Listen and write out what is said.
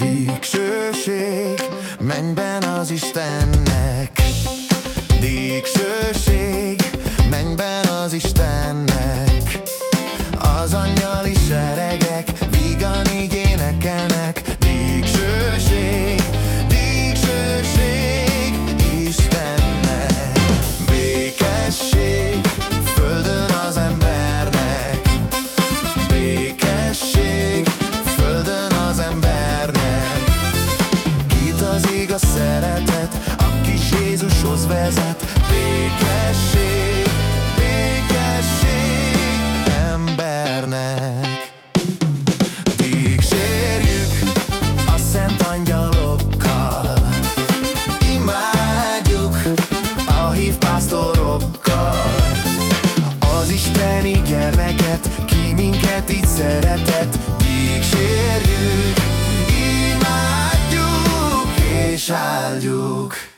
Dicsőség mennyben az Istennek. Dicsőség mennyben az Istennek. Az angyali serege a szeretet, a kis Jézushoz vezet. Békesség, békesség embernek. Dígsérjük a szent angyalokkal. Imádjuk a hívpásztorokkal Az isteni gyermeket ki és.